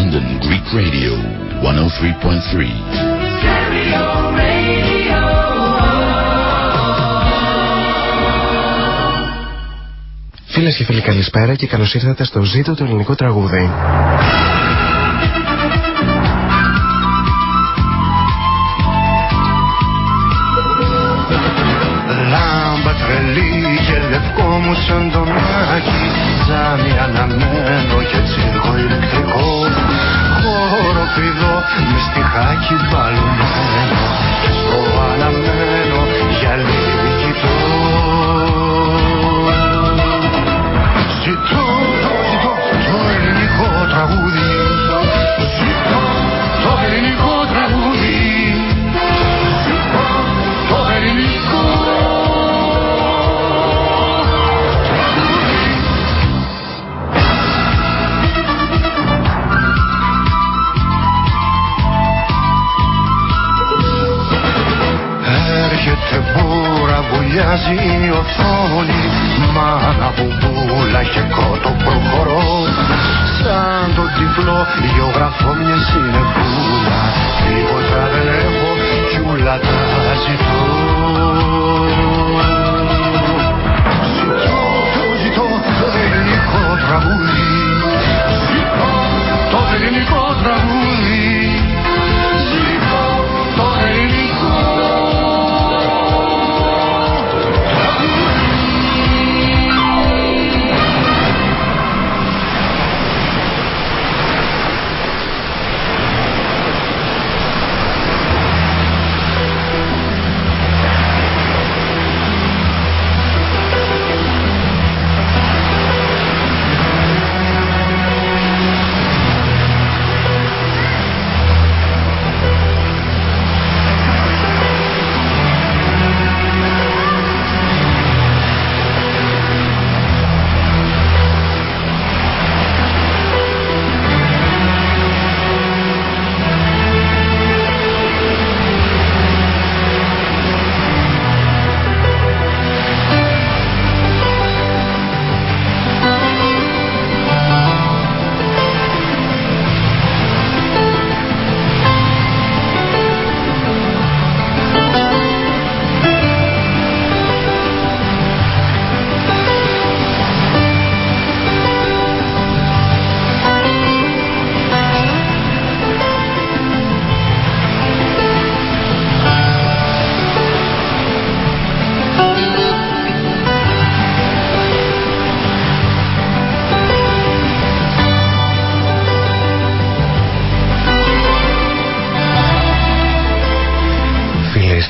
London Greek Radio 103.3. Φίλες και φίλοι καλησπέρα και καλώς ήρθατε στο ζήτο του ελληνικού τραγούδι. Λάμπα τρελή και λευκό μου σαν τον Άκη Τζάμι αναμένο και τσίρκο ηλεκτρικό. Χώρο πηδό με στιχάκι μπαλωμένο. Και στο αναμένο για λίγη κοιτώ βουλιάζει η οθόνη Μάνα μπουμπούλα και κότο προχωρώ. Σαν τον τυφλό γεωγραφώ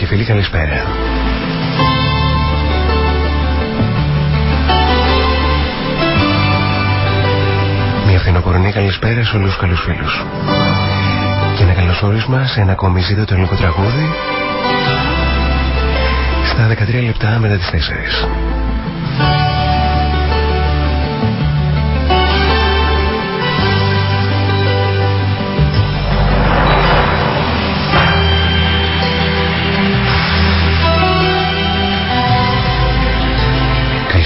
και φίλοι καλησπέρα. Μια φθινοπορεινή καλησπέρα σε όλους τους καλούς φίλους. Και ένα καλωσόρισμα σε ένα ακόμη ζήτο το ελληνικό τραγούδι στα 13 λεπτά μετά τις 4.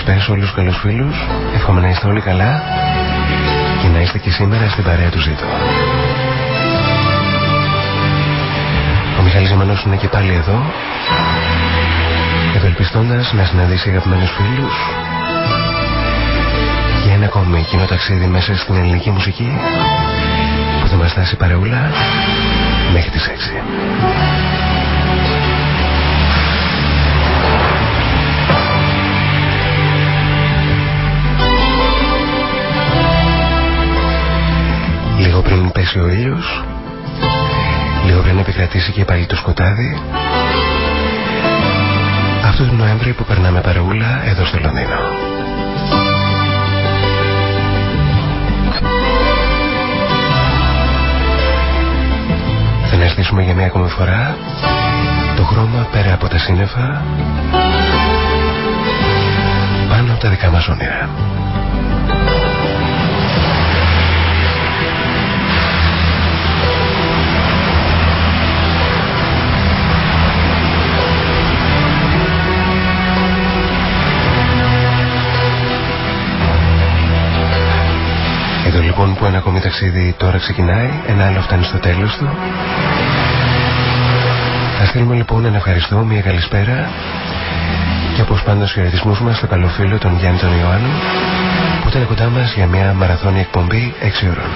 Καλησπέρα σε όλους τους καλούς φίλους. Εύχομαι να είστε όλοι καλά και να είστε και σήμερα στην παρέα του Ζήτω. Ο Μιχάλης Ζημανός είναι και πάλι εδώ ευελπιστώντας να συναντήσει αγαπημένους φίλους για ένα ακόμη κοινό ταξίδι μέσα στην ελληνική μουσική που θα μας φτάσει παρεούλα μέχρι τις 6. Λίγο πριν πέσει ο ήλιος. Λίγο πριν επικρατήσει και πάλι το σκοτάδι. Αυτός το Νοέμβρη που περνάμε παρεούλα εδώ στο Λονδίνο. Θα αναστήσουμε για μια ακόμη φορά Το χρώμα πέρα από τα σύννεφα Πάνω από τα δικά μας όνειρα λοιπόν που ένα ακόμη ταξίδι τώρα ξεκινάει, ένα άλλο φτάνει στο τέλος του. Θα στείλουμε λοιπόν ένα ευχαριστώ, μια καλησπέρα και όπως πάντα στους χαιρετισμούς μας στο καλό φίλο τον Γιάννη τον Ιωάννου που ήταν κοντά μας για μια μαραθώνια εκπομπή 6 ώρων.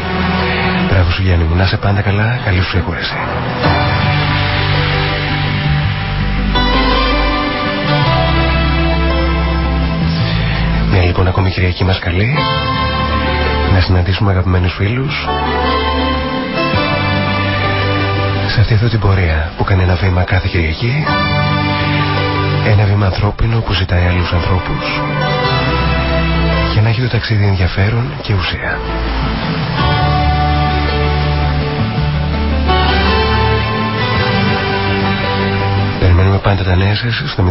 Μπράβο σου Γιάννη μου, να είσαι πάντα καλά, καλή σου εκούραση. Μια λοιπόν ακόμη Κυριακή μας καλή να συναντήσουμε αγαπημένους φίλους. Σε αυτή εδώ την πορεία που κάνει ένα βήμα κάθε Κυριακή ένα βήμα ανθρώπινο που ζητάει άλλους ανθρώπους. Για να έχει το ταξίδι ενδιαφέρον και ουσία. Περιμένουμε πάντα τα νέα σας στο 0208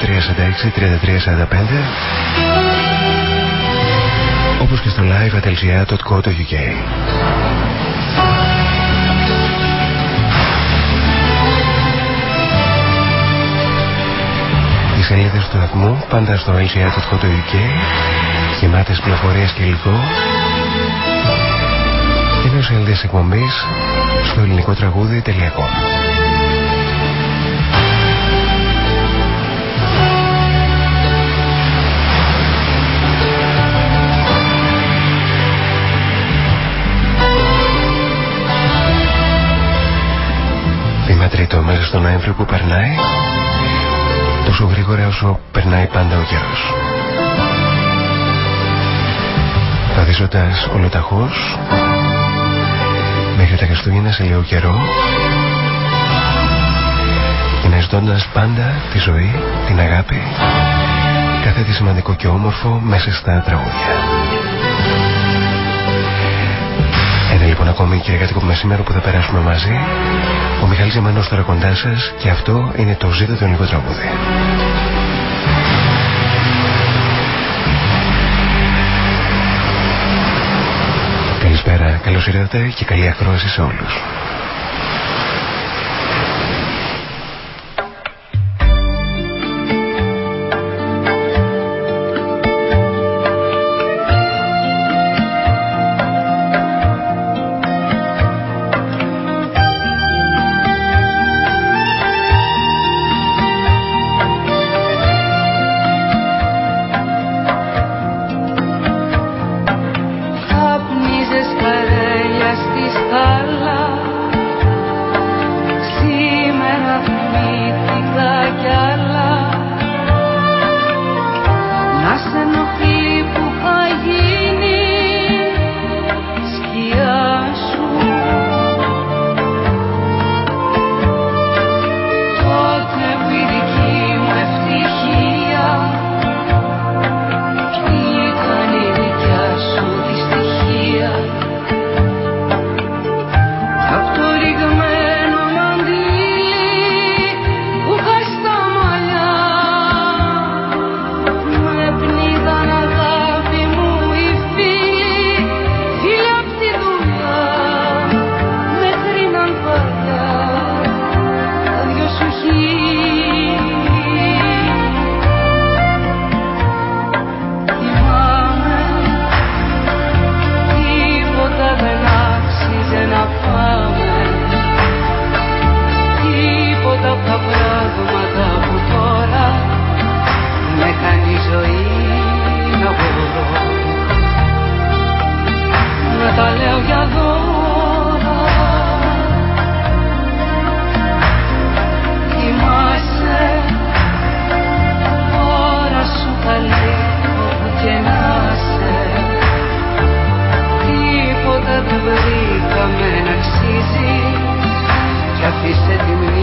346 3345 όπως και στο live.lga.co.uk Οι σελίδες του σταθμού πάντα στο lga.co.uk γεμάτες πληροφορίες και υλικό. Ενώ σελίδες εκπομπής στο ελληνικό τραγούδι.com τρίτο μέσα στο Νοέμβριο που περνάει τόσο γρήγορα όσο περνάει πάντα ο καιρός. Βαδίζοντας ολοταχώς μέχρι τα Χριστούγεννα σε λίγο καιρό και να ζητώντας πάντα τη ζωή, την αγάπη κάθε τι σημαντικό και όμορφο μέσα στα τραγούδια. Λοιπόν ακόμη κυριακάτικο μεσήμερο που θα περάσουμε μαζί ο Μιχάλης Ζημανός τώρα κοντά σας και αυτό είναι το ζήτο του ελληνικού τραγούδι. Καλησπέρα, καλώς ήρθατε και καλή ακρόαση σε όλους. He said he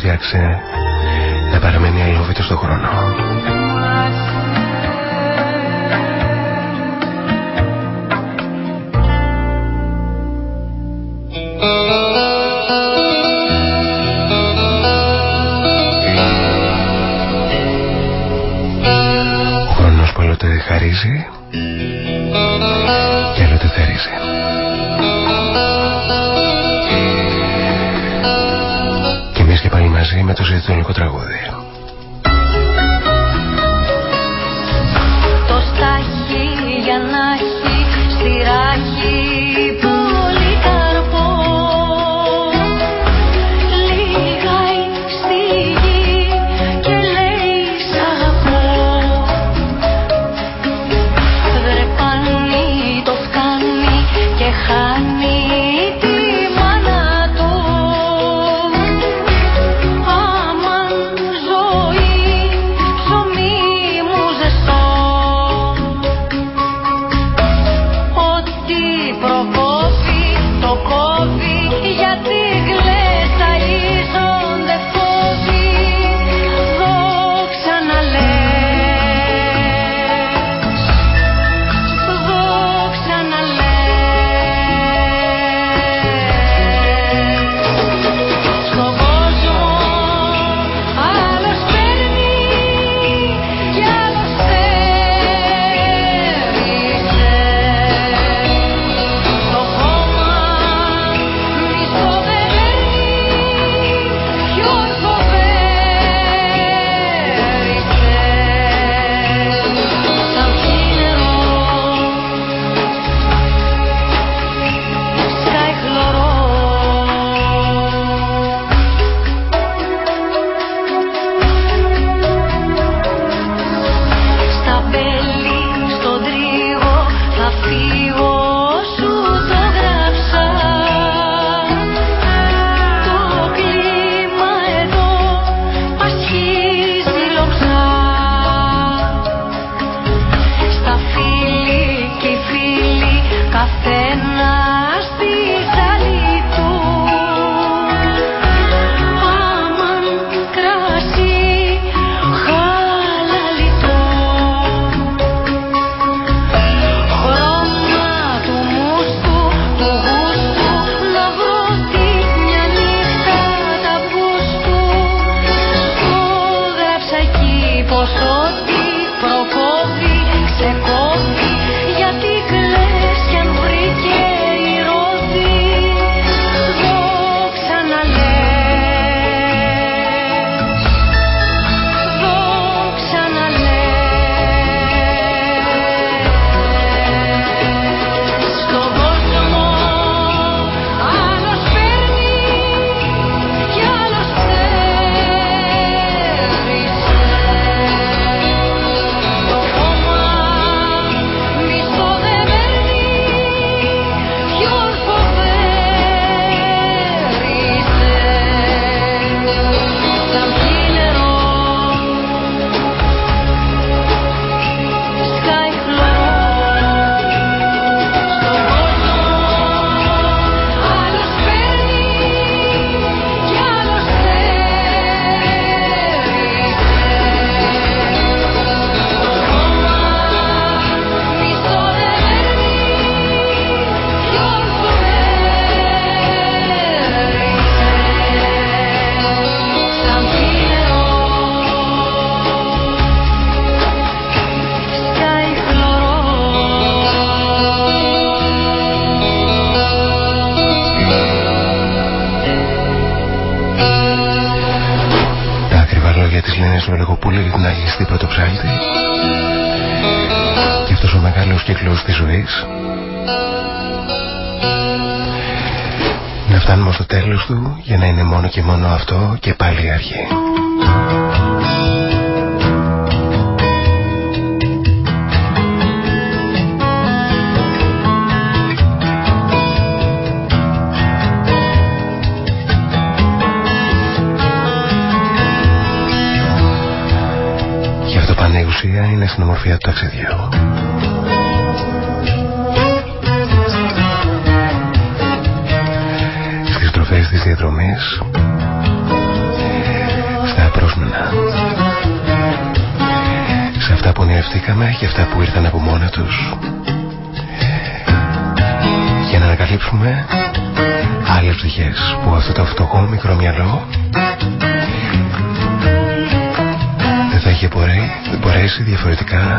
συνεχίσει ταξιδιού. Στις τροφές της διαδρομής στα πρόσμενα σε αυτά που ονειρευτήκαμε και αυτά που ήρθαν από μόνα τους. για να ανακαλύψουμε άλλες ψυχές που αυτό το φτωχό μικρό μυαλό δεν θα είχε μπορέσει διαφορετικά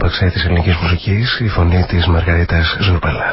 στον παξέ της ελληνικής μουσικής η φωνή της Μαργαρίτας Ζουρπαλά.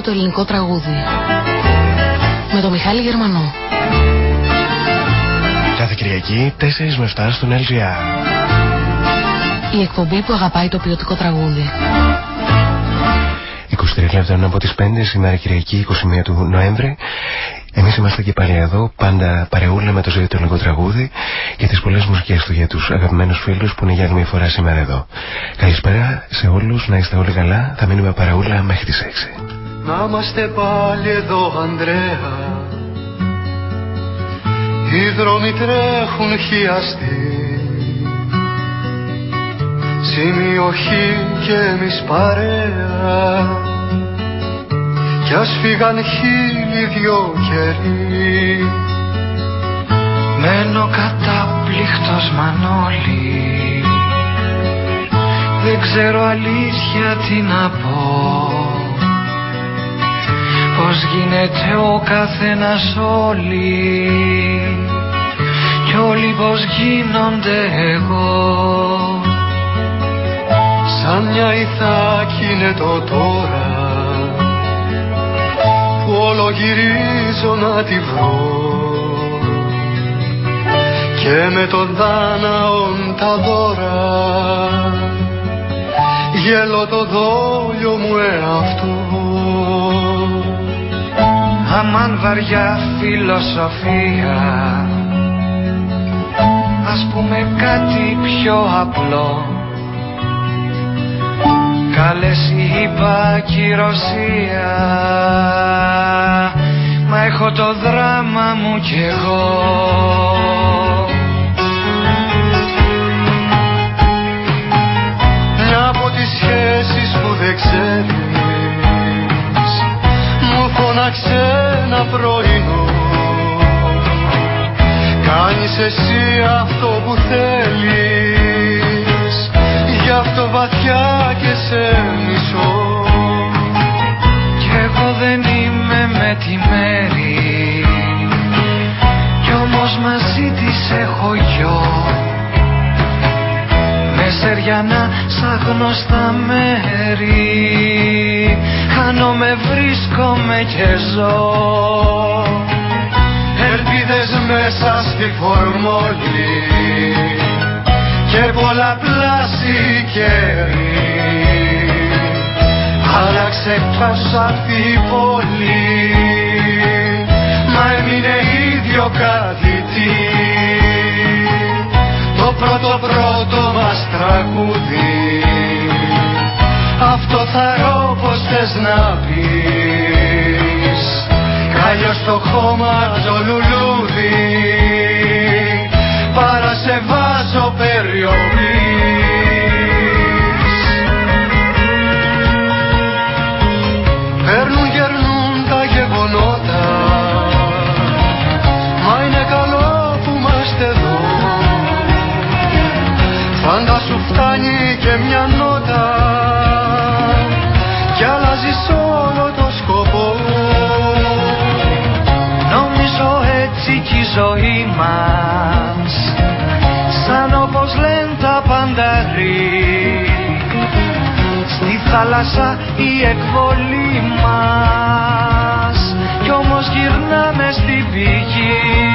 το ελληνικό τραγούδι με το Μιχάλη Γερμανό. Κάθε Κυριακή 4 με 7 στον LGR. Η εκπομπή που αγαπάει το ποιοτικό τραγούδι. 23 λεπτά από τις 5 σήμερα Κυριακή 21 του Νοέμβρη εμείς είμαστε και πάλι εδώ, πάντα παρεούλα με το ζωή του ελληνικό τραγούδι και τις πολλές μουσικές του για τους αγαπημένους φίλους που είναι για άλλη μια φορά σήμερα εδώ. Καλησπέρα σε όλους, να είστε όλοι καλά, θα μείνουμε παρεούλα μέχρι τις 6. Να είμαστε πάλι εδώ Ανδρέα. Οι δρόμοι τρέχουν χιαστοί. Σημειοχή και εμείς παρέα. Κι ας φύγαν χίλιοι δυο καιροί. Μένω κατάπληκτος Μανώλη. Δεν ξέρω αλήθεια τι να πω πως γίνεται ο καθένας όλοι; Κι όλοι πως γίνονται εγώ; Σαν μια ηθάκη είναι το τώρα που όλο γυρίζω να τη βρω. Και με τον Δάναον τα δώρα γέλω το δόλιο μου εαυτό αμάν βαριά φιλοσοφία. Ας πούμε κάτι πιο απλό. Καλές είπα κυρωσία. Μα έχω το δράμα μου κι εγώ. Μια από τις σχέσεις που δεν ξέρει φώναξε ένα πρωινό Κάνεις εσύ αυτό που θέλεις Γι' αυτό βαθιά και σε μισώ. Κι εγώ δεν είμαι με τη μέρη Κι όμως μαζί της έχω γιο Με Μαριανά σαν γνωστά μέρη. Χάνομαι, βρίσκομαι και ζω. Ελπίδες μέσα στη φορμόλη Και πολλαπλάσι καιρή Άλλαξε πάσα τη πόλη Μα έμεινε ίδιο κάτι Το πρώτο πρώτο μας τραγούδι. Αυτό θα ρω πως θες να πεις. Κάλλιο στο χώμα το λουλούδι Παρά σε βάζω περιοχή και μια νότα. Κι αλλάζει όλο το σκοπό. Νομίζω έτσι κι η ζωή μας σαν όπως λένε τα πανταρί στη θάλασσα η εκβολή μας κι όμως γυρνάμε στην πηγή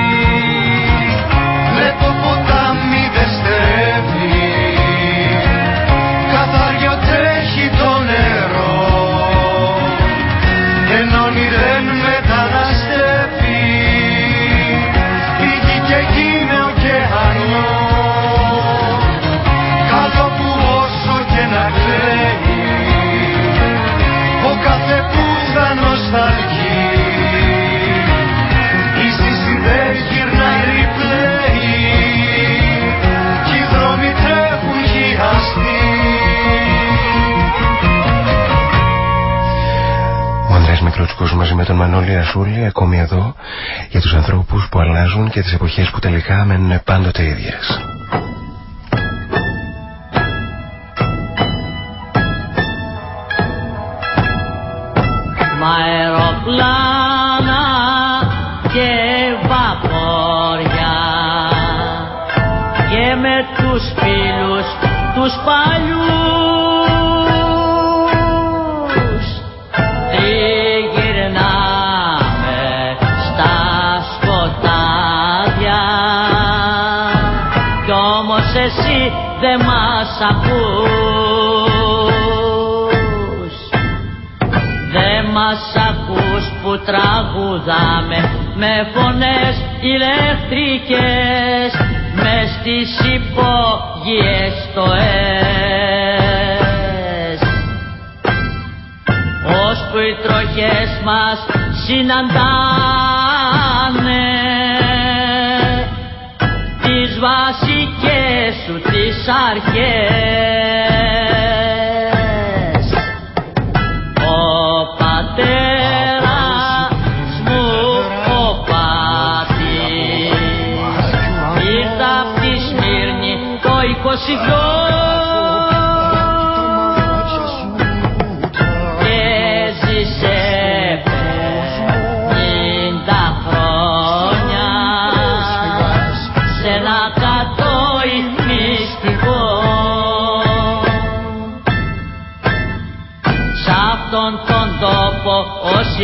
Μικρότσικος μαζί με τον Μανώλη Ασούλη ακόμη εδώ για τους ανθρώπους που αλλάζουν και τις εποχές που τελικά μένουν πάντοτε ίδιες. Τραγουδάμε με φωνές ηλεκτρικές μες στις υπόγειες το ΕΣ που οι τροχές μας συναντάνε τις βασικές σου τις αρχές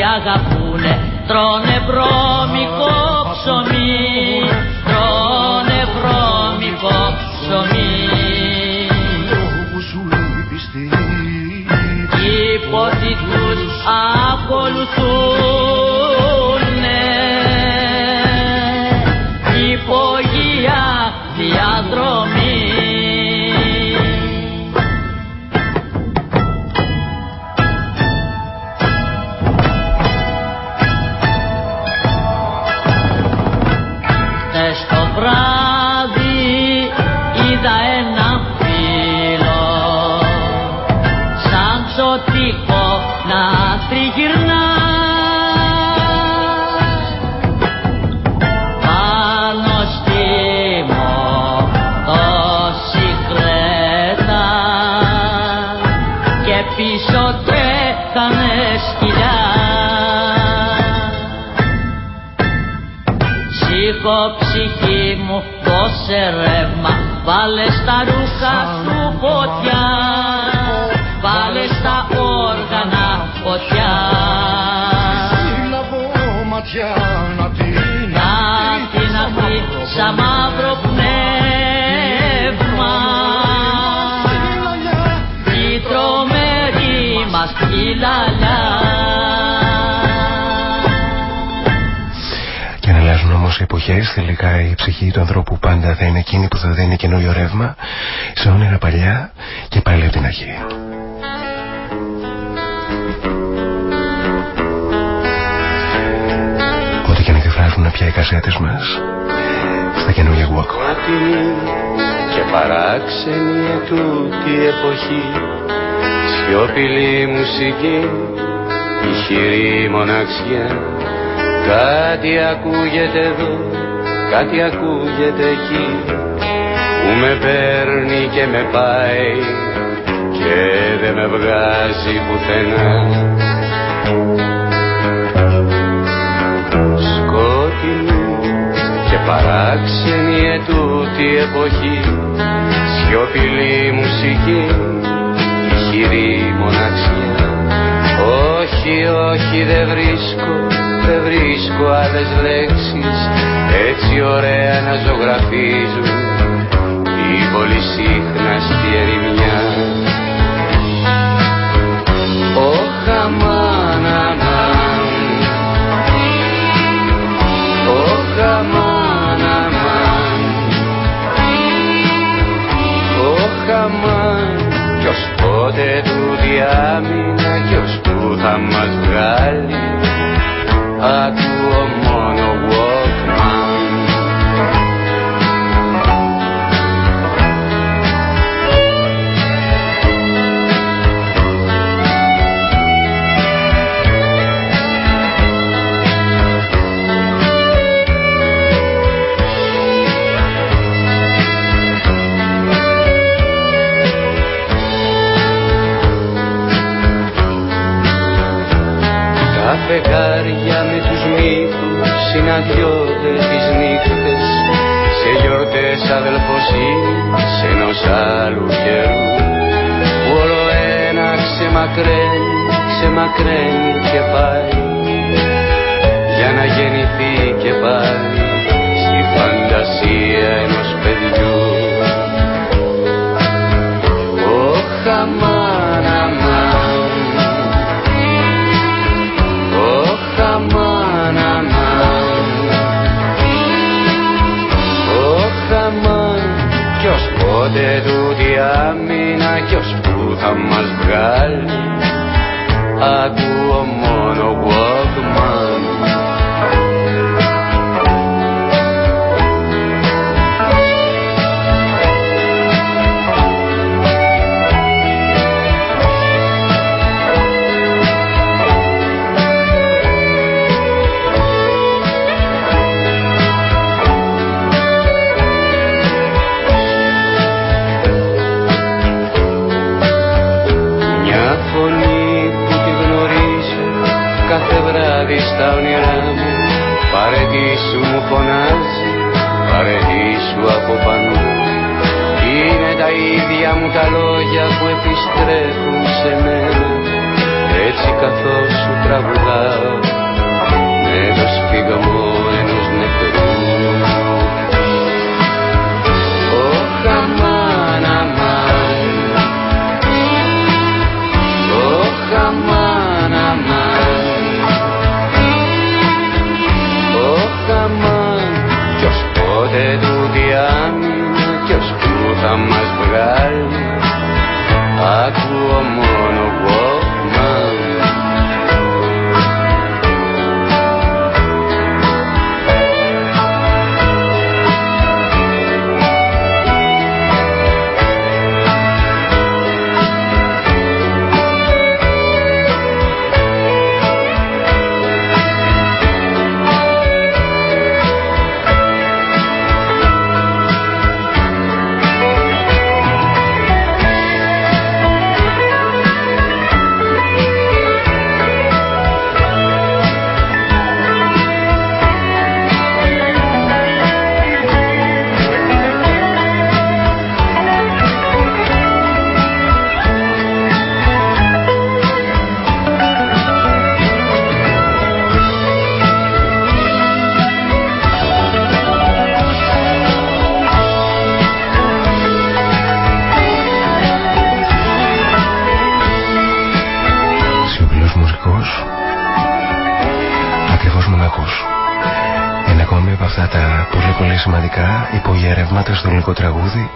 αγαπούνε τρώνε βρώμικο εκφράζουν πια οι κασέτες μας στα καινούργια Walkman. και παράξενη ετούτη εποχή σιωπηλή μουσική ηχηρή μοναξιά Κάτι ακούγεται εδώ, κάτι ακούγεται εκεί που με παίρνει και με πάει και δεν με βγάζει πουθενά. Παράξενη ετούτη εποχή. Σιωπηλή μουσική, χειρή μοναξιά. Όχι, όχι δεν βρίσκω δεν βρίσκω άλλες λέξεις. Έτσι ωραία να ζωγραφίζουν η πολυσύχναστη ερημιά. Ως πότε του διάμεινα κι ως που θα μας βγάλει. Ακούω μόνο Τα φεγγάρια συναντιόνται τις νύχτες. Σε γιορτές αδελφοσύνης ενός άλλου καιρού που όλο ένα ξεμακραίνει, ξεμακραίνει και πάει. Για να γεννηθεί και πάλι που ελληνικό τραγούδι.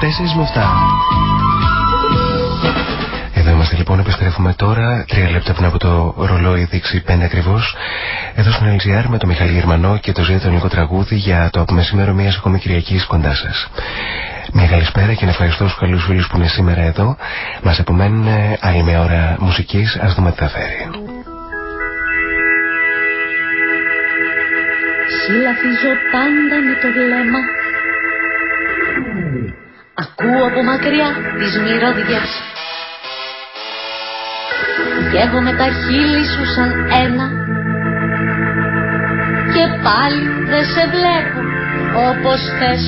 4 με 7. Εδώ είμαστε λοιπόν, επιστρέφουμε τώρα, τρία λεπτά πριν από το ρολόι δείξει 5 ακριβώς. Εδώ στον LGR με τον Μιχαλή Γερμανό και το ζήτητο τραγούδι για το από μεσημέρο μιας ακόμη Κυριακής κοντά σας. Μια καλησπέρα και να ευχαριστώ στους καλούς φίλους που είναι σήμερα εδώ. Μας επομένουν ε, άλλη μια ώρα μουσικής, ας δούμε τι θα φέρει. Συλλαφίζω πάντα με το βλέμμα δάκρυα της μυρωδιάς. Κι εγώ με τα χείλη σου σαν ένα. Και πάλι δεν σε βλέπω όπως θες.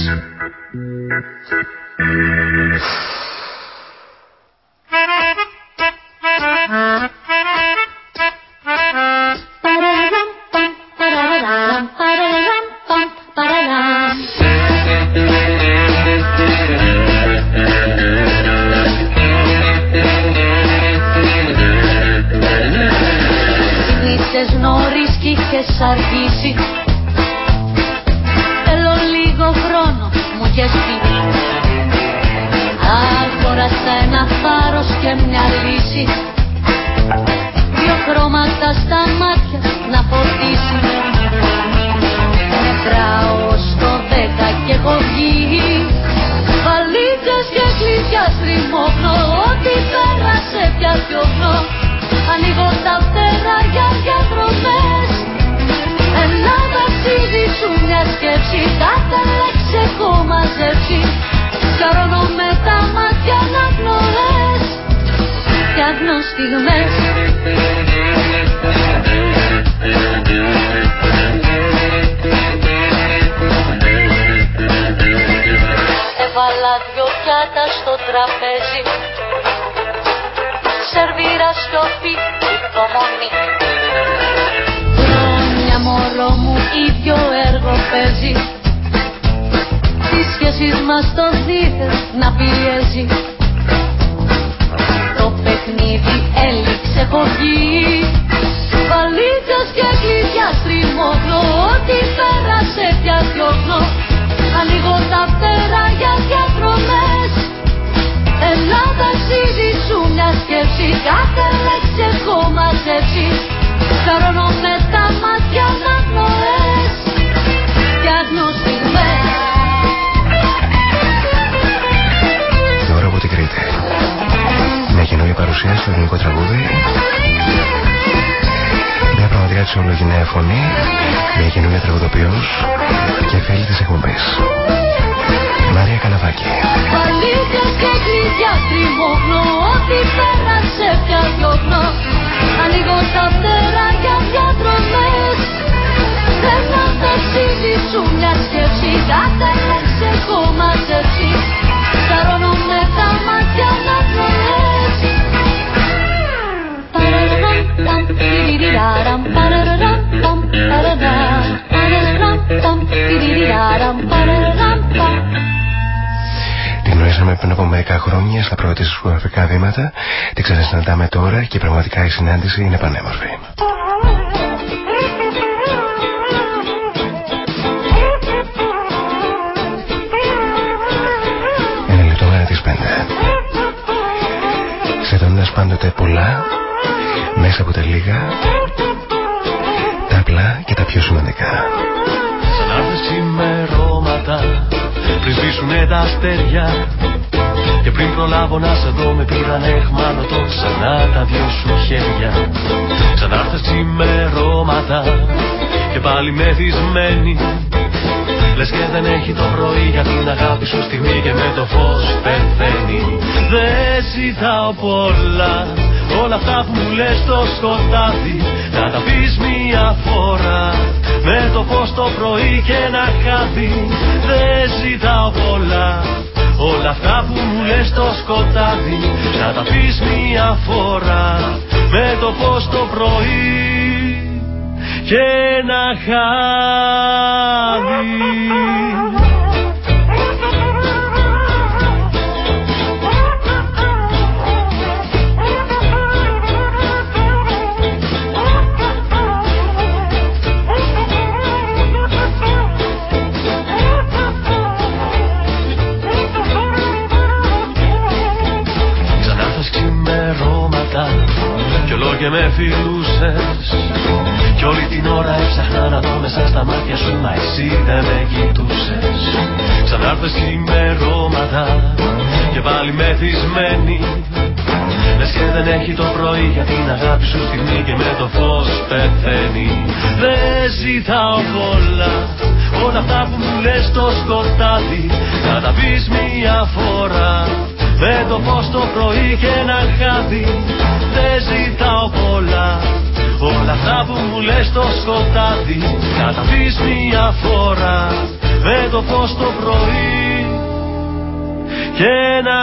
Συνάντηση είναι πανέμορφη. Ένα λεπτό μέρα τις πέντε. Ξεδώνοντας πάντοτε πολλά, μέσα από τα λίγα, τα απλά και τα πιο σημαντικά. Σαν άρθες ξημερώματα, πριν σβήσουνε τα αστέρια, και πριν προλάβω να σε δω με πήραν εχμάλωτο ξανά τα δυο σου χέρια. Ξανά έρθες ξημερώματα και πάλι μεθυσμένη Λες και δεν έχει το πρωί για την αγάπη σου στιγμή και με το φως πεθαίνει. Δεν ζητάω πολλά όλα αυτά που μου λες στο σκοτάδι. Να τα πεις μία φορά με το φως το πρωί και να χάδι Δεν ζητάω πολλά Όλα αυτά που μου λες στο σκοτάδι Να τα πεις μία φορά. Με το φως το πρωί Και ένα χάδι και με φιλούσες. Κι όλη την ώρα έψαχνα να δω μέσα στα μάτια σου Μα εσύ δεν με κοιτούσες. Ξανάρθες ημερώματα Και πάλι μεθυσμένη. Λες και δεν έχει το πρωί για την αγάπη σου στιγμή Και με το φως πεθαίνει. Δεν ζητάω πολλά Όλα αυτά που μου λες στο σκοτάδι. Να τα πεις μία φορά με το φως το πρωί και ένα χάδι δεν ζητάω πολλά. Όλα αυτά που μου λες το σκοτάδι να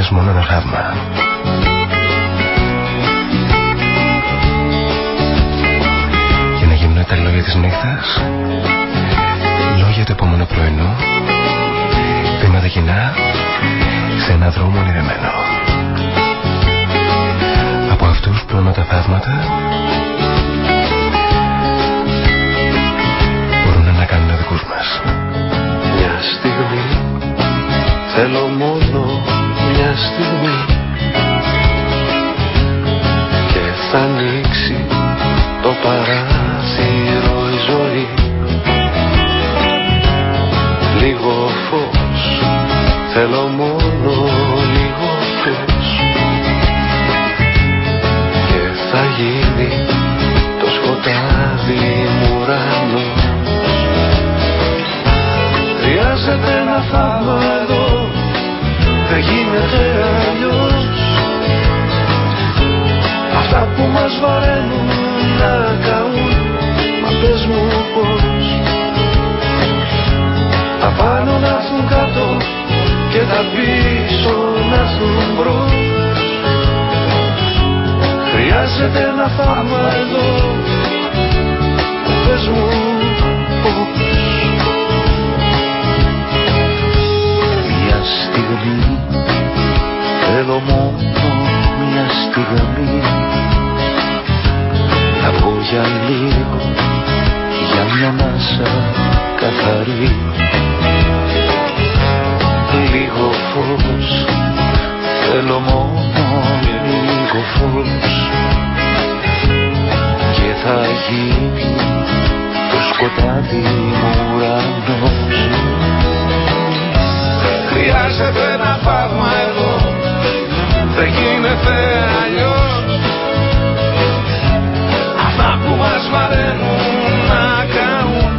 Ζητώντας μόνο ένα θαύμα. Για να γίνουν τα λόγια της νύχτας, λόγια του επόμενου πρωινού, βήματα κοινά σε ένα δρόμο ονειρεμένο. Από αυτούς που τα θαύματα μπορούν να κάνουν δικούς μας. Μια στιγμή θέλω μόνο μια στιγμή και θα ανοίξει το παράθυρο η ζωή. Λίγο φως Θέλω μόνο λίγο φως. Και θα γίνει το σκοτάδι μου ουρανός. Χρειάζεται ένα θαύμα εδώ Δεν γίνεται αλλιώς. Αυτά που μας βαραίνουν να καούν Μα πες μου πως Τα πάνω να έρθουν κάτω και τα πίσω να έρθουν μπρος. Χρειάζεται ένα θαύμα εδώ. Πες μου στιγμή θέλω μόνο μια στιγμή Να πω για λίγο για μια μάσα καθαρή. Λίγο φως Θέλω μόνο λίγο φως. Και θα γίνει το σκοτάδι μου ουρανός Χρειάζεται ένα θαύμα εδώ. Δεν γίνεται αλλιώς. Αυτά που μας βαραίνουν να κάνουν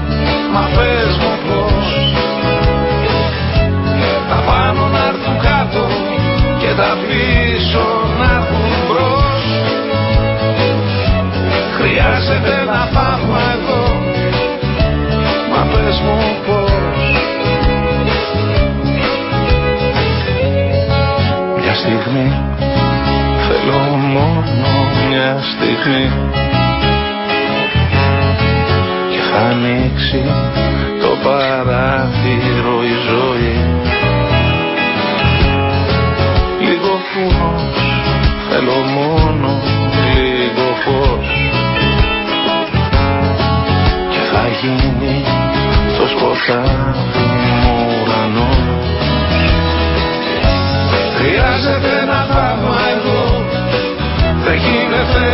Μα πες μου τα πίσω να έρθουν μπρος. Χρειάζεται να πάμε στιγμή. Θέλω μόνο μια στιγμή. Και θα ανοίξει το παράθυρο η ζωή. Φως Θέλω μόνο λίγο φως. Και θα γίνει το σκοτάδι Χρειάζεται ένα θαύμα εδώ. Δεν γίνεται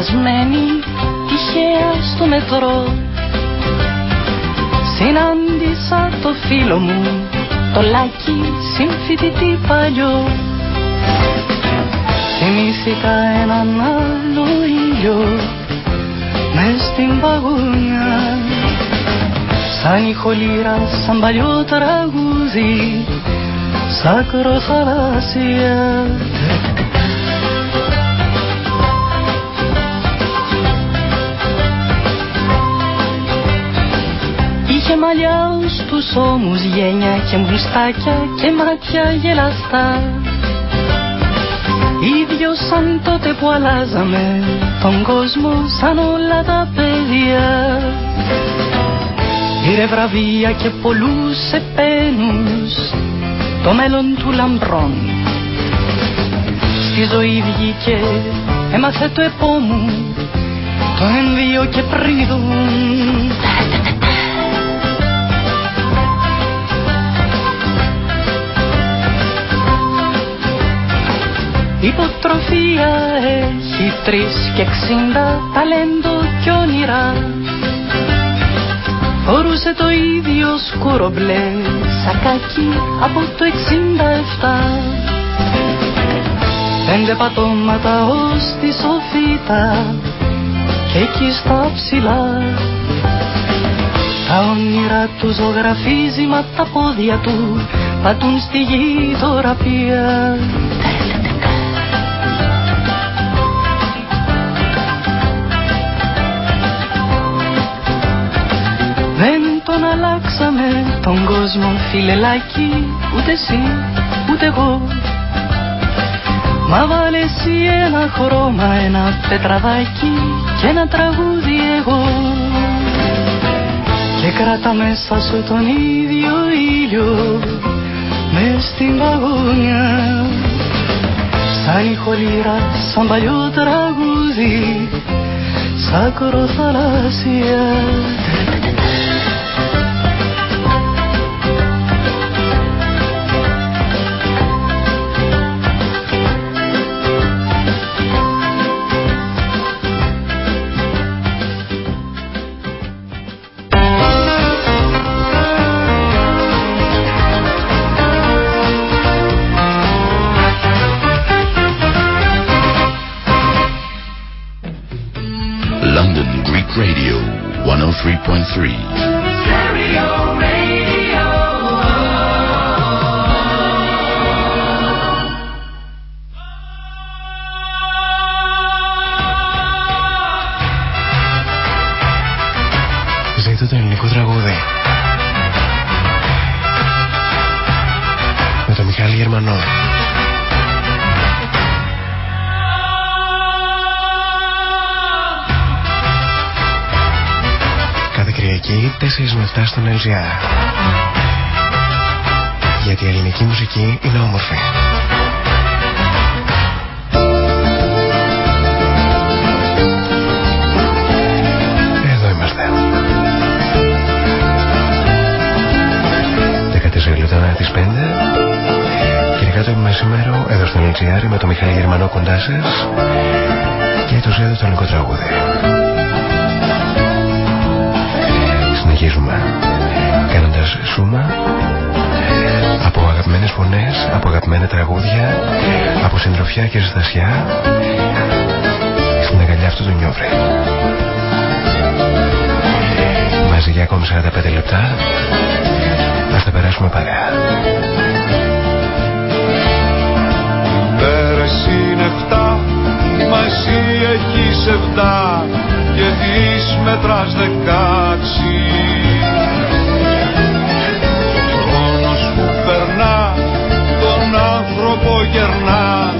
και συνεφιασμένη τυχαία στο μετρό. Συνάντησα το φίλο μου το λάκι συμφιτητή παλιό. Θυμήθηκα έναν άλλο ήλιο μες στην παγωνιά. Σαν ηχολήρα, σαν παλιό τραγούδι σαν θαλάσσια ώμους γένια και μουστάκια και μάτια γελαστά. Ίδιος σαν τότε που αλλάζαμε τον κόσμο σαν όλα τα παιδιά. Πήρε βραβεία και πολλούς επένους το μέλλον του λαμπρών. Στη ζωή βγήκε, έμαθε το επόμου το ενδύο και πρίδων Υποτροφία έχει τρεις και εξήντα ταλέντο κι όνειρα. Φορούσε το ίδιο σκούρο μπλε σακάκι από το εξήντα εφτά. Πέντε πατώματα ως τη σοφίτα και εκεί στα ψηλά. Τα όνειρα του ζωγραφίζει μα τα πόδια του πατούν στη γη θωραπεία Δεν αλλάξαμε τον κόσμο φιλελάκι Ούτε εσύ ούτε εγώ. Μα βάλε εσύ ένα χρώμα, ένα πετραδάκι Και ένα τραγούδι εγώ. Και κράτα μέσα σου τον ίδιο ήλιο Μες στην παγωνιά. Σαν ηχολήρα, σαν παλιό τραγούδι Σαν κοροθαλάσσια με 7 στον LGR. Γιατί η ελληνική μουσική είναι όμορφη. Εδώ είμαστε. 14 λεπτά τις 5 και το μεσημέρο εδώ στον LGR με τον Μιχάλη Γερμανό κοντά σας και το ζέδο το ελληνικό τραγούδι. Συνεχίζουμε Ρόζας Σούμα από αγαπημένες φωνές, από αγαπημένα τραγούδια από συντροφιά και ζεστασιά. Στην αγκαλιά αυτού του νιόβρη Μαζί για ακόμη 45 λεπτά ας τα περάσουμε παρέα. Μέρες είναι 7 Μαζί εσύ έχεις 7 και τις μετράς 16 γερνά,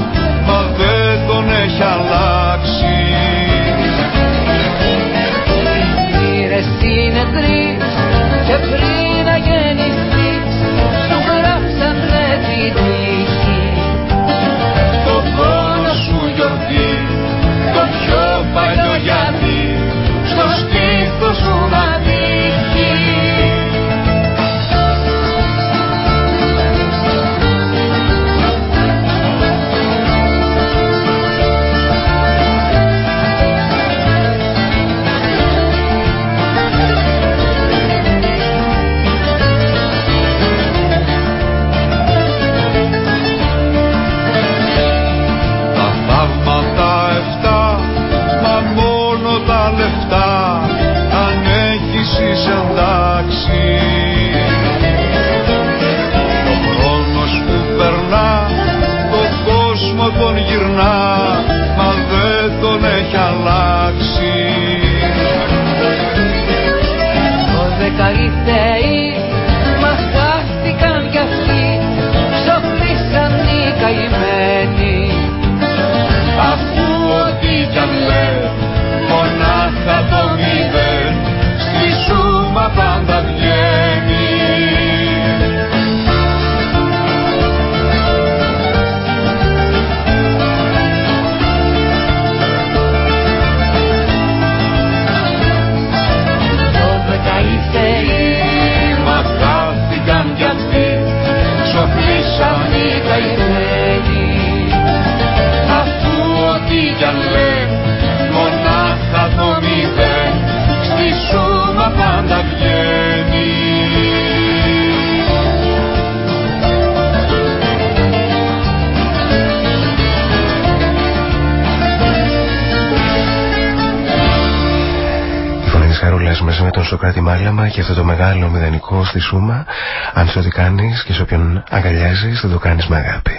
Μάλαμα και αυτό το μεγάλο μηδενικό στη Σούμα αν σε ό,τι κάνεις και σε όποιον αγκαλιάζεις δεν το κάνεις με αγάπη.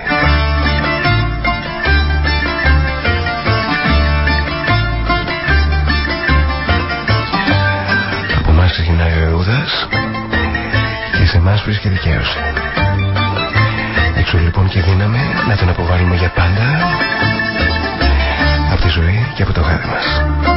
Από εμάς ξεκινάει ο Ιούδας και σε εμάς βρίσκει δικαίωση. Έξω λοιπόν και δύναμη να τον αποβάλουμε για πάντα από τη ζωή και από το γάδι μας.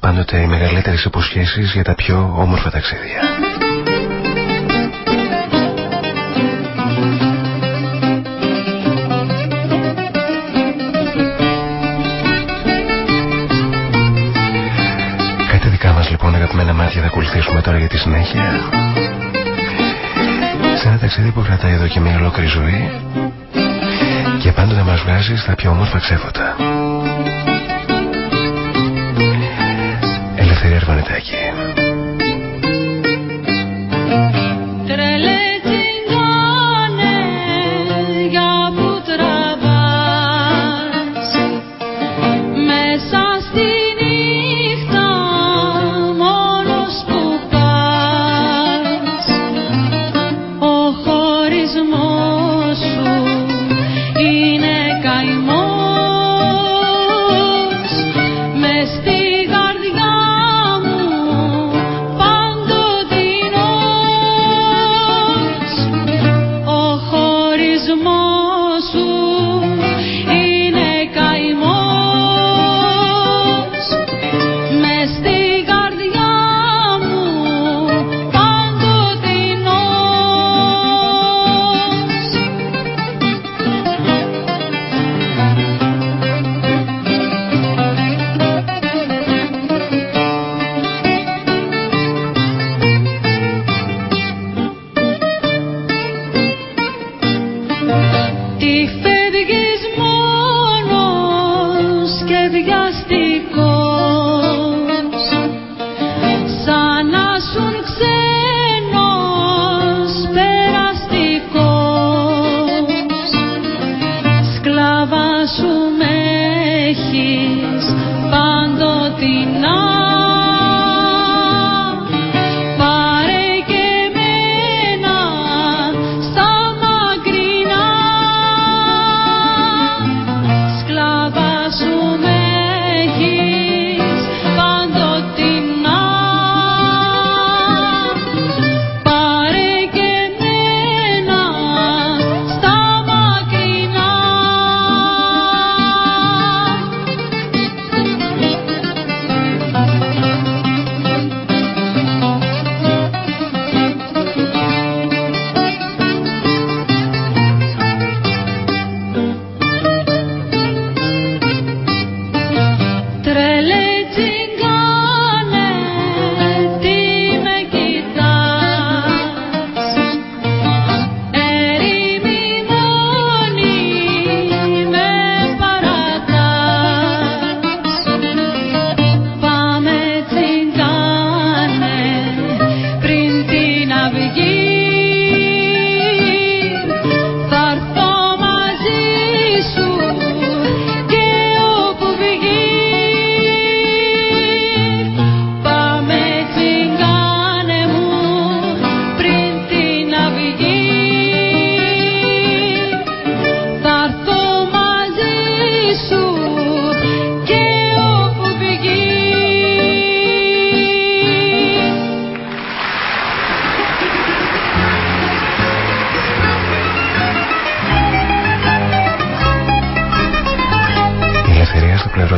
Πάντοτε οι μεγαλύτερες υποσχέσεις για τα πιο όμορφα ταξίδια. Κάτι δικά μας λοιπόν αγαπημένα μάτια θα ακολουθήσουμε τώρα για τη συνέχεια. Σε ένα ταξίδι που κρατάει εδώ και μια ολόκληρη ζωή και πάντοτε μας βγάζει στα πιο όμορφα ξέφωτα. Σου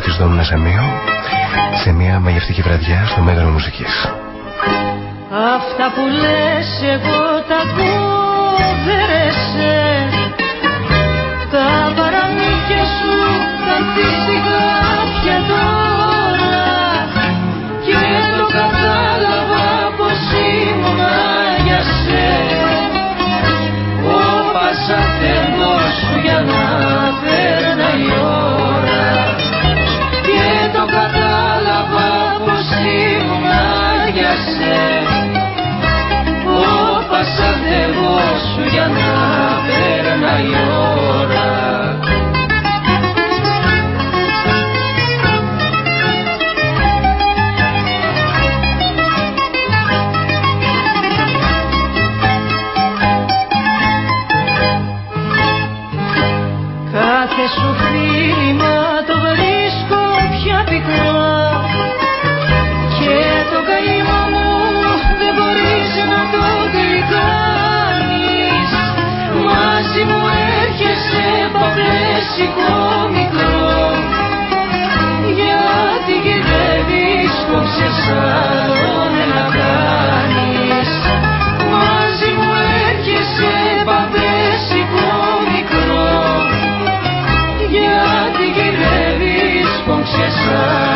πλευρό της Δόμνα Σαμίου σε μια μαγευτική βραδιά στο Μέγαρο Μουσικής. Αυτά που λες εγώ τα ακούω Τα παραμύθια σου τα αντίστοιχα πια τώρα σου παπλέσικο μικρό γιατί γυρεύεις κόψες άλλον να κάνεις. Μαζί μου έρχεσαι παπλέσικο μικρό γιατί γυρεύεις κόψες άλλον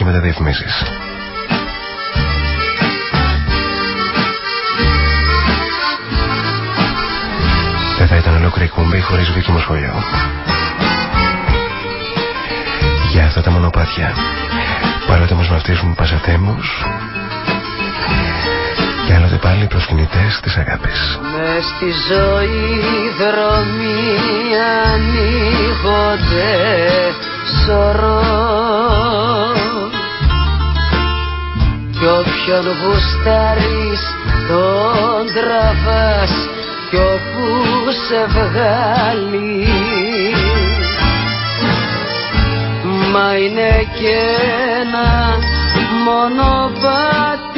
και μετά διαφημίσεις. Δεν θα ήταν ολόκληρη εκπομπή χωρίς δίκη μου σχολείο. Για αυτά τα μονοπάτια. Παρότι όμως βαφτίζουν πασατέμους και άλλοτε πάλι προσκυνητές της αγάπης. Μες στη ζωή δρόμοι ανοίγονται όποιον γουστάρεις τον τραβάς κι όπου σε βγάλει. Μα είναι και ένας μονοπάτι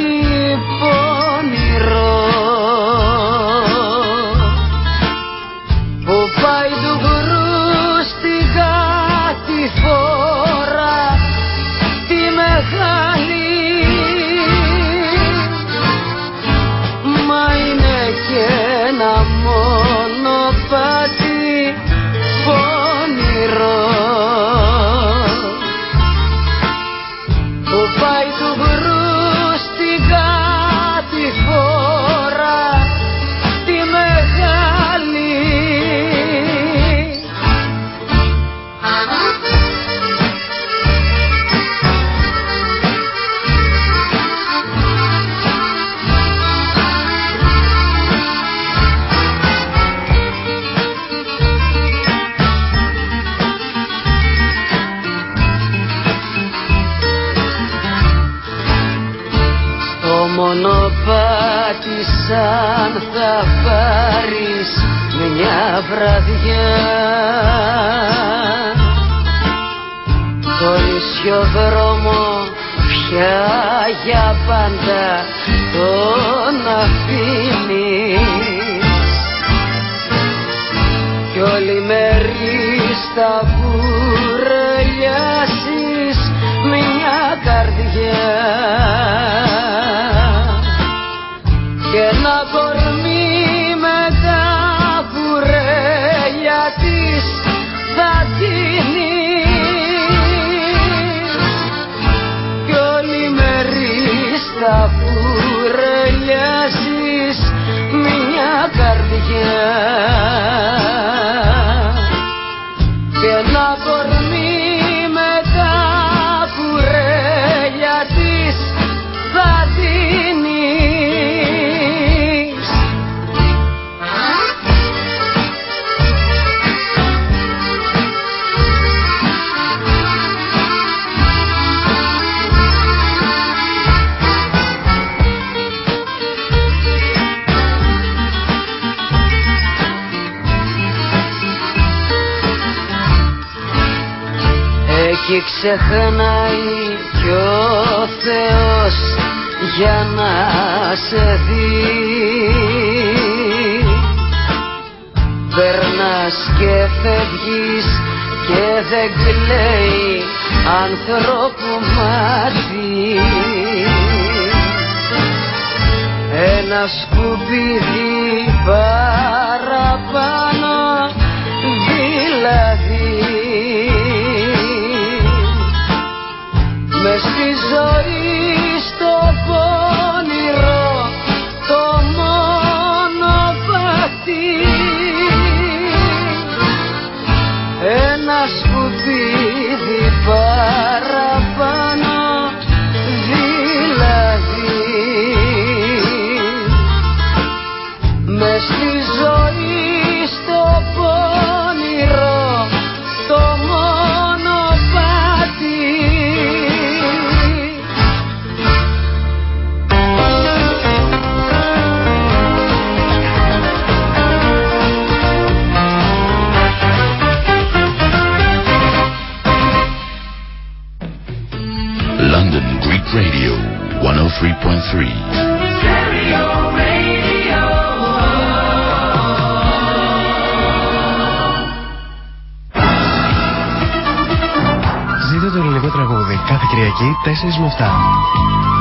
天。Ξεχνάει κι ο Θεός για να σε δει. Περνάς και φεύγεις και δεν κλαίει ανθρώπου μάτι. Ένα σκουπίδι παραπάνω δηλαδή ζωή Κυριακή 4 με 7.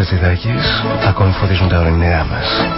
Μανός Χατζηδάκης Ακόμη φωτίζουν τα ορεινά μας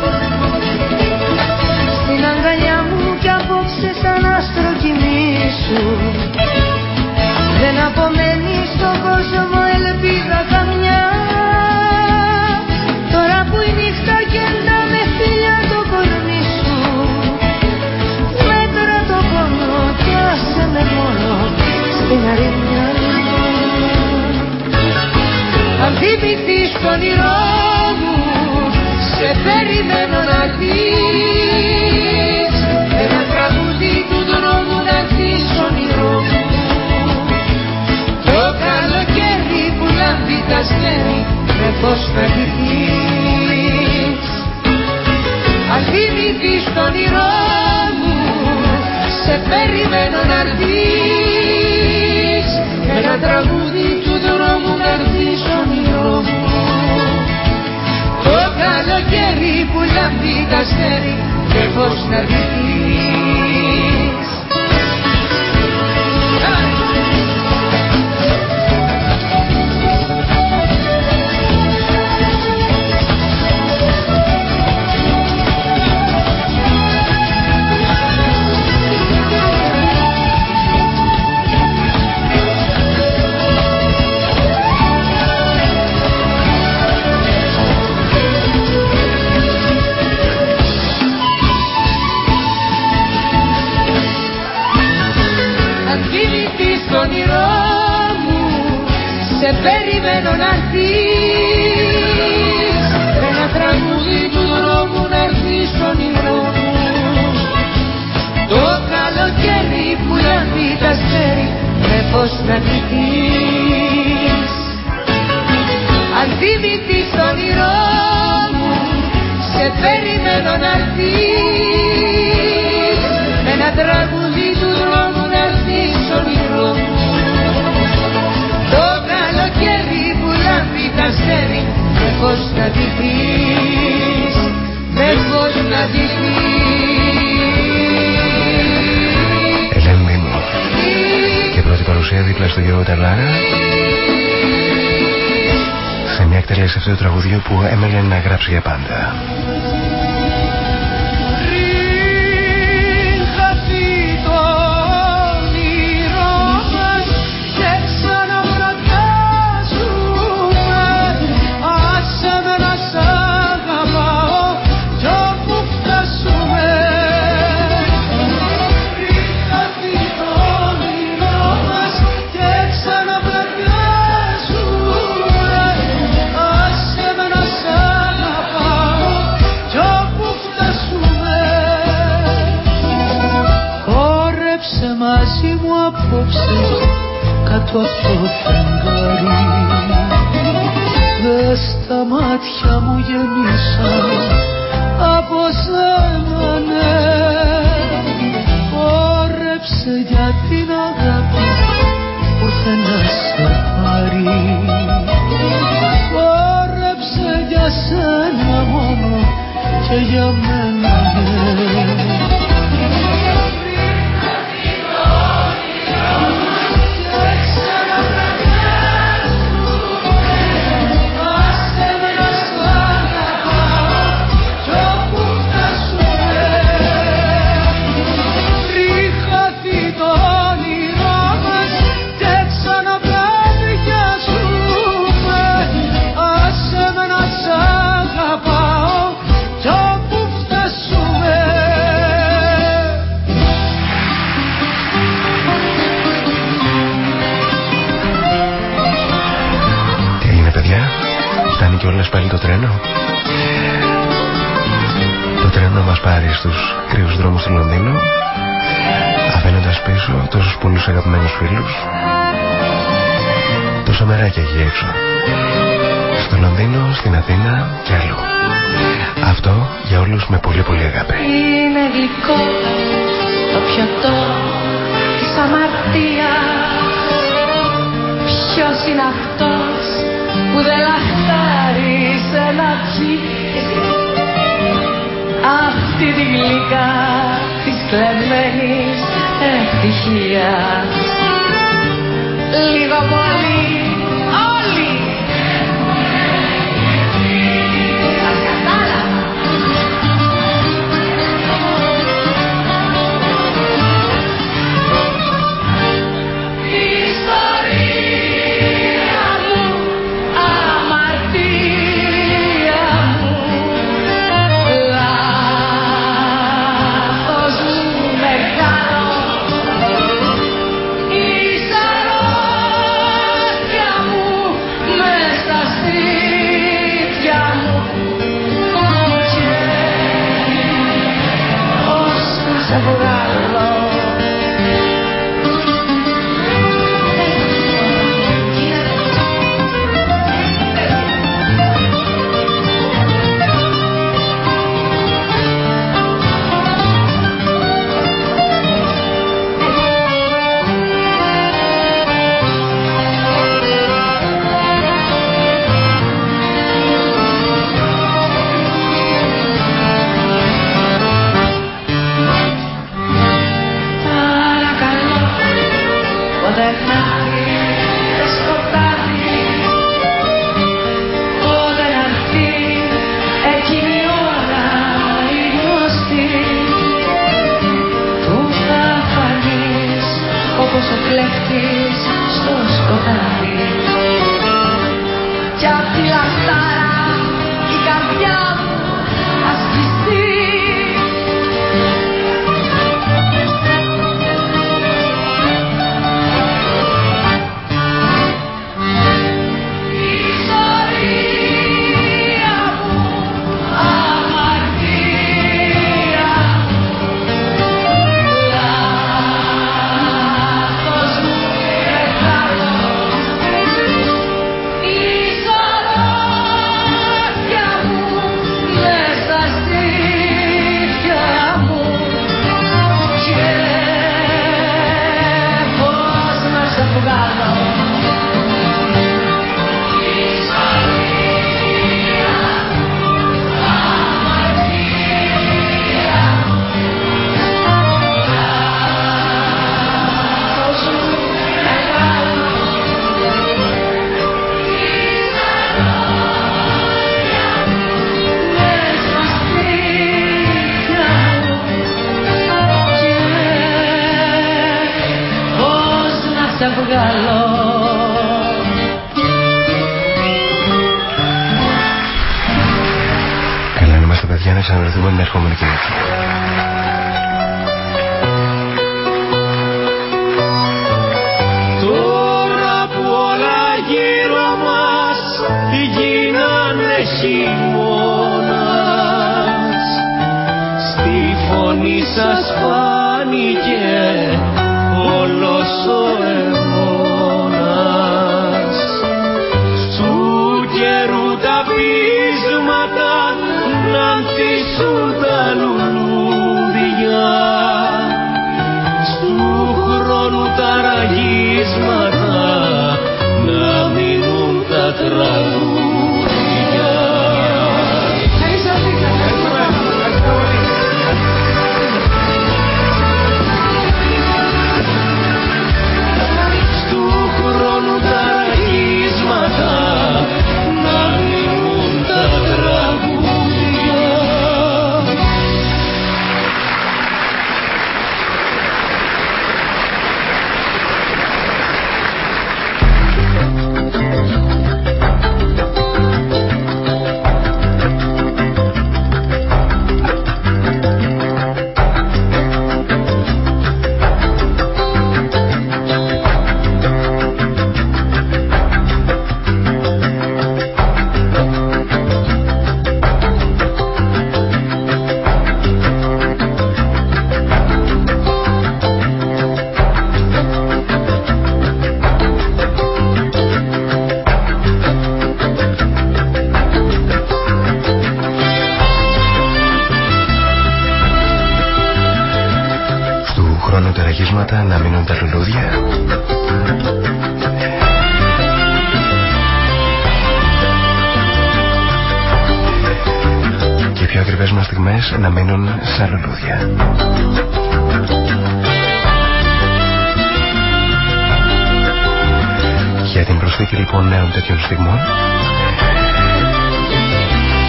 τέτοιων στιγμών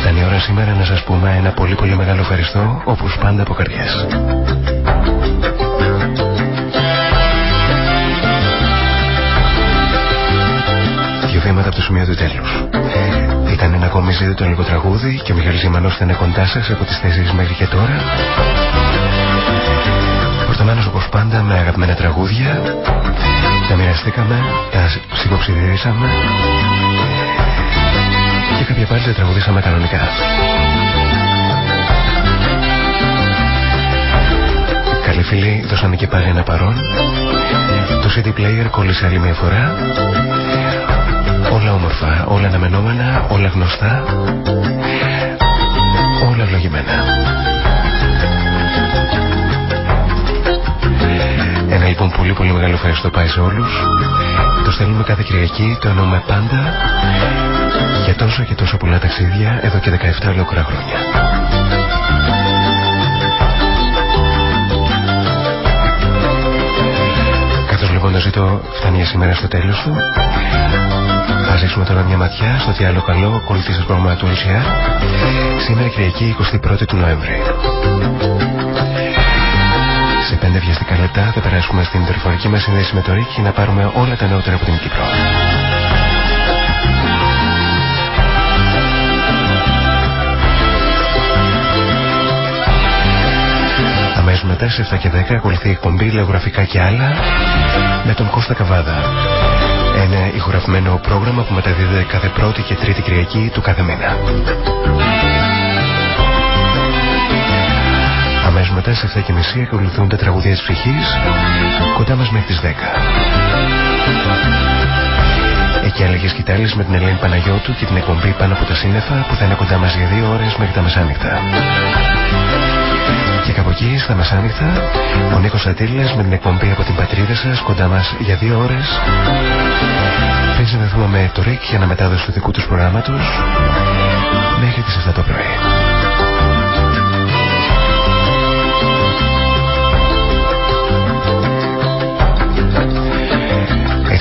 ήταν η ώρα σήμερα να σας πούμε ένα πολύ πολύ μεγάλο ευχαριστώ όπως πάντα από καρδιές. Δύο βήματα από το σημείο του τέλους. Ήταν ένα ακόμη ζήτητο λίγο τραγούδι και ο Μιχάλης Ζημανός ήταν κοντά σας από τις 4 μέχρι και τώρα. Φορτωμένος όπως πάντα με αγαπημένα τραγούδια. Τα μοιραστήκαμε, τα ψυχοψηδηρήσαμε και κάποια πάλι τα τραγουδήσαμε κανονικά. Καλοί φίλοι, δώσαμε και πάλι ένα παρόν. Το CD player κόλλησε άλλη μια φορά. Όλα όμορφα, όλα αναμενόμενα, όλα γνωστά, όλα ευλογημένα. Ένα λοιπόν πολύ πολύ μεγάλο ευχαριστώ πάει σε όλους. Το στέλνουμε κάθε Κυριακή, το εννοούμε πάντα για τόσο και τόσο πολλά ταξίδια εδώ και 17 ολόκληρα χρόνια. Καθώς λοιπόν το ζήτω φτάνει για σήμερα στο τέλος του θα ρίξουμε τώρα μια ματιά στο τι άλλο καλό ακολουθείς στο πρόγραμμα του LCR σήμερα Κυριακή 21η του Νοέμβρη. Σε πέντε βιαστικά λεπτά θα περάσουμε στην τηλεφορική μας συνδέση με το ΡΙΚ για να πάρουμε όλα τα νεότερα από την Κύπρο. Αμέσως μετά σε 7 και 10 ακολουθεί η εκπομπή Λεωγραφικά και άλλα με τον Κώστα Καβάδα. Ένα ηχογραφημένο πρόγραμμα που μεταδίδεται κάθε πρώτη και τρίτη Κυριακή του κάθε μήνα. Αμέσως μετά σε 7 και μισή ακολουθούν τα τραγουδία της ψυχής κοντά μας μέχρι τις 10. Εκεί άλλαγε σκητάλης με την Ελένη Παναγιώτου και την εκπομπή πάνω από τα σύννεφα που θα είναι κοντά μας για δύο ώρες μέχρι τα μεσάνυχτα. Και κάπου εκεί στα μεσάνυχτα ο Νίκος Ατήλας με την εκπομπή από την πατρίδα σας κοντά μας για δύο ώρες πριν συνδεθούμε με το ΡΙΚ για να μετάδοση του δικού τους προγράμματος μέχρι τις 7 το πρωί.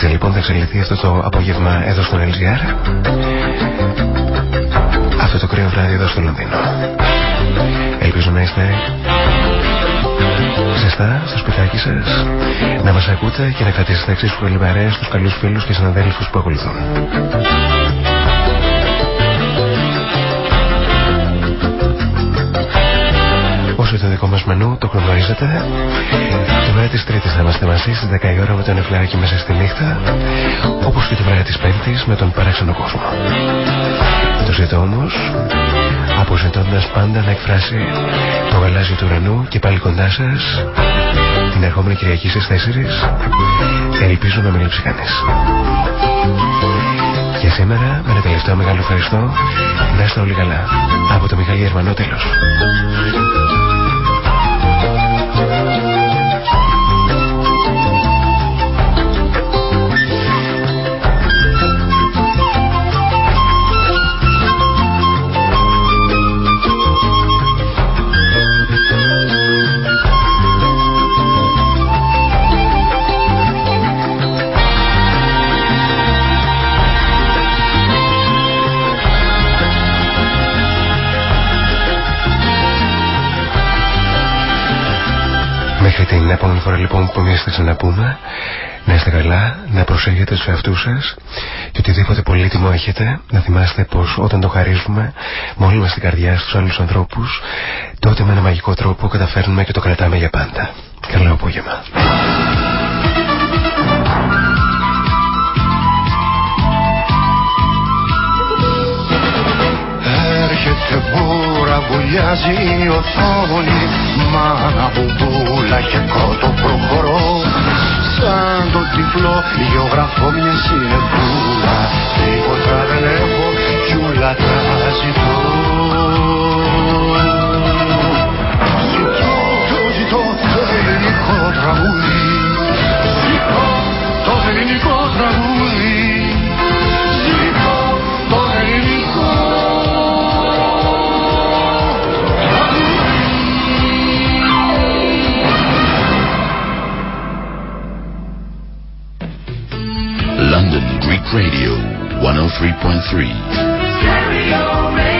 Έτσι λοιπόν θα εξελιχθεί αυτό το απόγευμα εδώ στο LGR αυτό το κρύο βράδυ εδώ στο Λονδίνο. Ελπίζω να είστε ζεστά στο σπιτάκι σας, να μας ακούτε και να κρατήσετε εξίσου πολύ παρέα στους καλούς φίλους και συναδέλφους που ακολουθούν. Όσο το δικό μας μενού το γνωρίζετε. Το βράδυ της Τρίτης θα είμαστε μαζί στις 10 η ώρα με τον Εφλάρακι μέσα στη νύχτα όπως και το βράδυ της Πέμπτης με τον παράξενο κόσμο. Το ζητώ όμως αποζητώντας πάντα να εκφράσει το γαλάζιο του ουρανού και πάλι κοντά σας την ερχόμενη Κυριακή στις 4 ελπίζω να μην λείψει κανείς. Και σήμερα με ένα τελευταίο μεγάλο ευχαριστώ να είστε όλοι καλά. Από το Μιχάλη Γερμανό τέλος Thank. Μέχρι την επόμενη φορά λοιπόν που εμείς θα ξαναπούμε να είστε καλά, να προσέχετε στους εαυτούς σας και οτιδήποτε πολύτιμο έχετε να θυμάστε πως όταν το χαρίζουμε με μας την καρδιά στους άλλους ανθρώπους τότε με ένα μαγικό τρόπο καταφέρνουμε και το κρατάμε για πάντα. Καλό απόγευμα. Έρχεται μπούρα, βουλιάζει η οθόνη Μάνα μπουμπούλα και κότο προχωρώ. Σαν το τυφλό γεωγραφώ μιας συνεπούλα Τίποτα δεν έχω κι όλα τα ζητώ. Ζητώ, το ζητώ το ελληνικό τραγούδι Ζητώ το ελληνικό τραγούδι. Ζητώ το ελληνικό τραγούδι Radio 103.3. Stereo Radio.